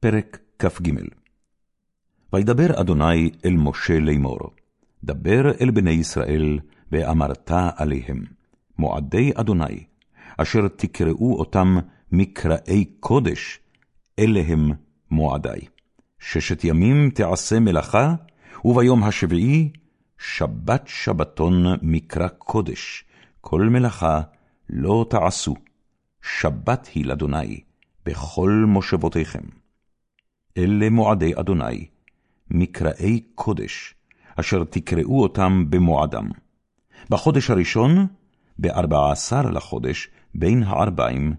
פרק כ"ג וידבר אדוני אל משה לאמור, דבר אל בני ישראל, ואמרת עליהם, מועדי אדוני, אשר תקראו אותם מקראי קודש, אלה הם מועדי. ששת ימים תעשה מלאכה, וביום השביעי שבת שבתון מקרא קודש, כל מלאכה לא תעשו, שבת היא לאדוני, בכל מושבותיכם. אלה מועדי אדוני, מקראי קודש, אשר תקראו אותם במועדם. בחודש הראשון, בארבע עשר לחודש, בין הערביים,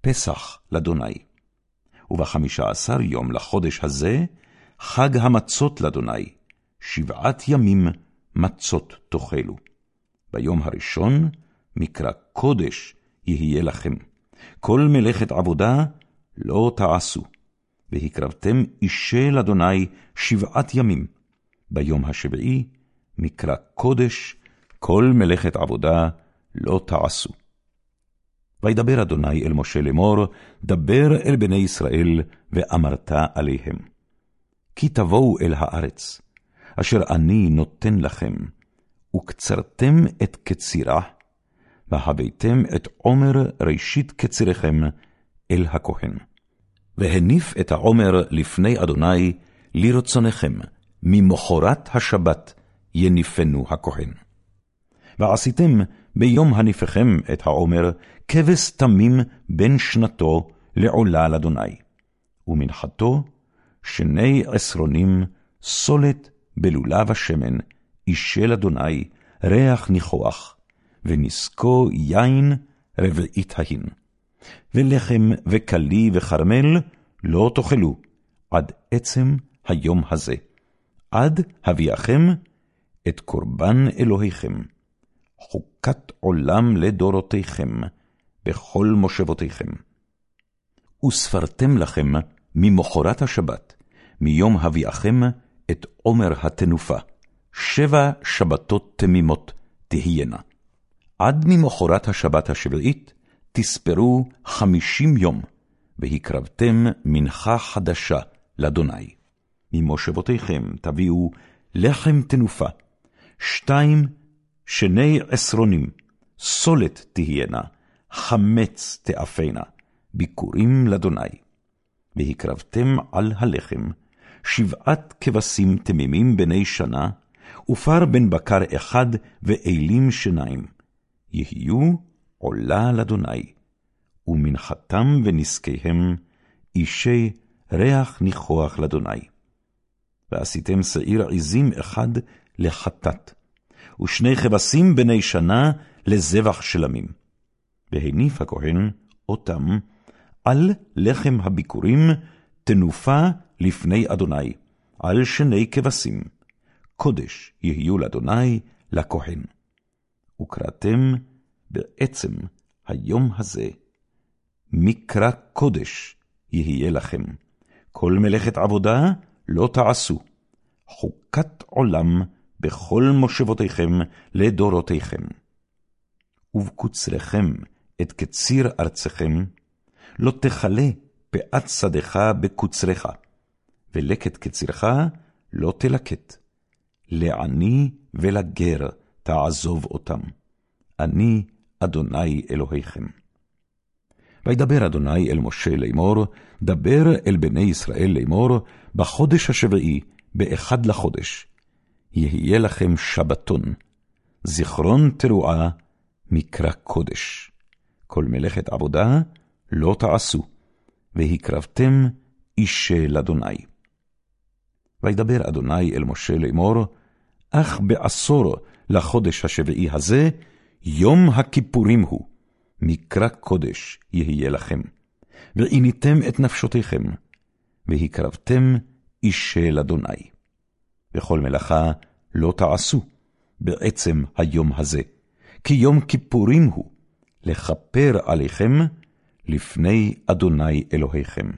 פסח לאדוני. ובחמישה עשר יום לחודש הזה, חג המצות לאדוני, שבעת ימים מצות תאכלו. ביום הראשון, מקרא קודש יהיה לכם. כל מלאכת עבודה לא תעשו. והקרבתם אישה לאדוני שבעת ימים. ביום השביעי, מקרא קודש, כל מלאכת עבודה לא תעשו. וידבר אדוני אל משה לאמור, דבר אל בני ישראל, ואמרת עליהם. כי תבואו אל הארץ, אשר אני נותן לכם, וקצרתם את קצירה, והבאתם את עומר ראשית קצירכם אל הכהן. והניף את העומר לפני אדוני לרצונכם, ממחרת השבת יניפנו הכהן. ועשיתם ביום הניפכם את העומר כבש תמים בין שנתו לעולה לאדוני, ומנחתו שני עשרונים סולת בלולב השמן, אישל אדוני, ריח ניחוח, ונזקו יין רביעית ההין. ולחם וכלי וכרמל לא תאכלו עד עצם היום הזה, עד הביאכם את קורבן אלוהיכם, חוקת עולם לדורותיכם, בכל מושבותיכם. וספרתם לכם ממחרת השבת, מיום הביאכם את עומר התנופה, שבע שבתות תמימות תהיינה. עד ממחרת השבת השביעית, תספרו חמישים יום, והקרבתם מנחה חדשה לאדוני. ממושבותיכם תביאו לחם תנופה, שתיים שני עשרונים, סולת תהיינה, חמץ תאפנה, ביכורים לאדוני. והקרבתם על הלחם שבעת כבשים תמימים בני שנה, ופר בן בקר אחד ואלים שניים. יהיו עולה לאדוני, ומנחתם ונזקיהם אישי ריח ניחוח לאדוני. ועשיתם שעיר עזים אחד לחטאת, ושני כבשים בני שנה לזבח שלמים. והניף הכהן אותם על לחם הביקורים תנופה לפני אדוני, על שני כבשים, קודש יהיו לאדוני לכהן. וקראתם בעצם היום הזה, מקרא קודש יהיה לכם. כל מלאכת עבודה לא תעשו. חוקת עולם בכל מושבותיכם לדורותיכם. ובקוצריכם את קציר ארצכם, לא תכלה פאת שדך בקוצרך, ולקט קצירך לא תלקט. לעני ולגר תעזוב אותם. אני אדוני אלוהיכם. וידבר אדוני אל משה לאמור, דבר אל בני ישראל לאמור, בחודש השביעי, באחד לחודש, יהיה לכם שבתון, זיכרון תרועה, מקרא קודש. כל מלאכת עבודה לא תעשו, והקרבתם אישה לאדוני. וידבר אדוני אל משה לאמור, אך בעשור לחודש השביעי הזה, יום הכיפורים הוא, מקרא קודש יהיה לכם. ועיניתם את נפשותיכם, והקרבתם אישה לאדוני. וכל מלאכה לא תעשו בעצם היום הזה, כי יום כיפורים הוא, לכפר עליכם לפני אדוני אלוהיכם.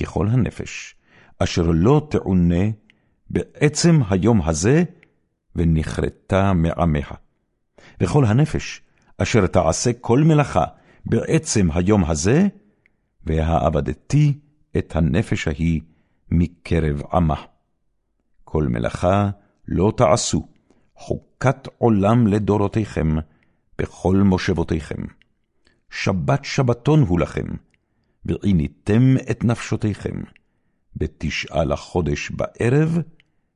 ככל הנפש, אשר לא תעונה בעצם היום הזה, ונכרתה מעמיה. וכל הנפש, אשר תעשה כל מלאכה בעצם היום הזה, והעבדתי את הנפש ההיא מקרב עמה. כל מלאכה לא תעשו, חוקת עולם לדורותיכם, בכל מושבותיכם. שבת שבתון הוא לכם, ועיניתם את נפשותיכם, בתשעה לחודש בערב,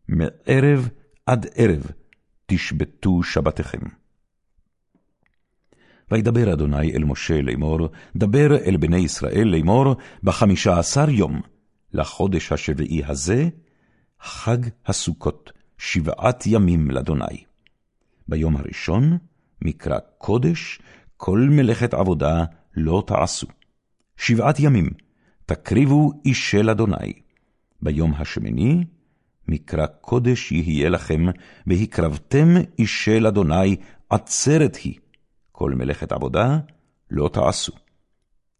מערב עד ערב, תשבתו שבתיכם. וידבר אדוני אל משה לאמור, דבר אל בני ישראל לאמור, בחמישה עשר יום, לחודש השביעי הזה, חג הסוכות, שבעת ימים לאדוני. ביום הראשון, מקרא קודש, כל מלאכת עבודה לא תעשו. שבעת ימים, תקריבו אישי לאדוני. ביום השמיני, מקרא קודש יהיה לכם, והקרבתם אישי לאדוני עצרת היא. כל מלאכת עבודה לא תעשו.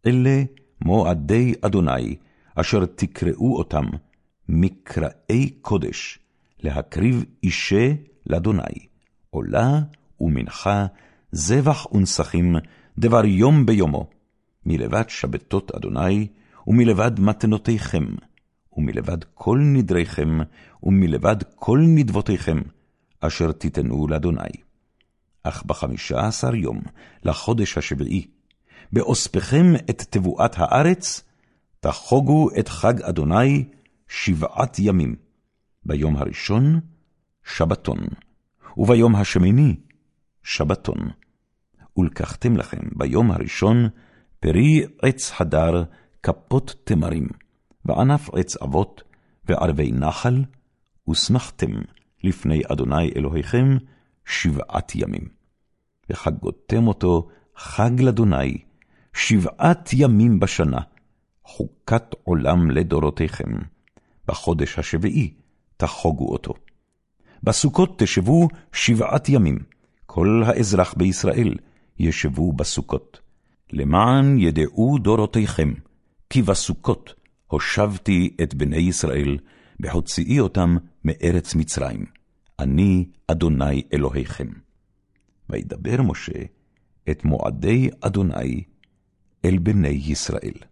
אלה מועדי אדוני, אשר תקראו אותם, מקראי קודש, להקריב אישה לאדוני, עולה ומנחה, זבח ונסכים, דבר יום ביומו, מלבד שבתות אדוני, ומלבד מתנותיכם, ומלבד כל נדריכם, ומלבד כל נדבותיכם, אשר תיתנו לאדוני. אך בחמישה עשר יום, לחודש השביעי, באוספכם את תבואת הארץ, תחוגו את חג אדוני שבעת ימים. ביום הראשון, שבתון, וביום השמיני, שבתון. ולקחתם לכם ביום הראשון פרי עץ הדר, כפות תמרים, וענף עץ אבות, וערבי נחל, ושמחתם לפני אדוני אלוהיכם שבעת ימים. וחגותם אותו חג לאדוני, שבעת ימים בשנה, חוקת עולם לדורותיכם. בחודש השביעי תחוגו אותו. בסוכות תשבו שבעת ימים, כל האזרח בישראל ישבו בסוכות. למען ידעו דורותיכם, כי בסוכות הושבתי את בני ישראל, בהוציאי אותם מארץ מצרים. אני אדוני אלוהיכם. וידבר משה את מועדי אדוני אל בני ישראל.